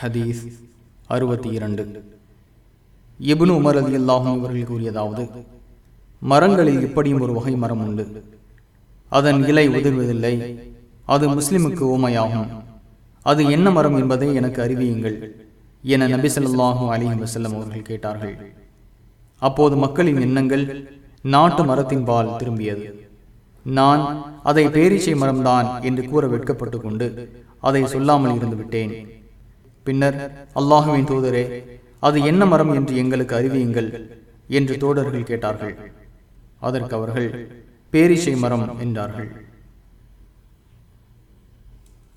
ஹதீஸ் அறுபத்தி இரண்டு. இபுனு உமர் அலி அல்லாஹும் அவர்கள் கூறியதாவது மரங்களில் இப்படியும் ஒரு வகை மரம் உண்டு. அதன் இலை உதிர்வதில்லை. அது முஸ்லிமுக்கு ஓமையாகும் அது என்ன மரம் என்பதை எனக்கு அறிவியுங்கள் என நபி ஸல்லல்லாஹு அலைஹி வஸல்லம் அவர்கள் கேட்டார்கள். அப்போது மக்களின் எண்ணங்கள் நாட்டு மரத்தின் பால் திரும்பியது. நான் அதை பேரீச்சை மரம்தான் என்று கூற வெட்கப்பட்டு கொண்டு அதை சொல்லாமல் இருந்து விட்டேன். பின்னர் அல்லாஹுவின் தூதரே அது என்ன மரம் என்று எங்களுக்கு அறிவியுங்கள் என்று தோடர்கள் கேட்டார்கள். அதற்கு அவர்கள் பேரிசை மரம் என்றார்கள்.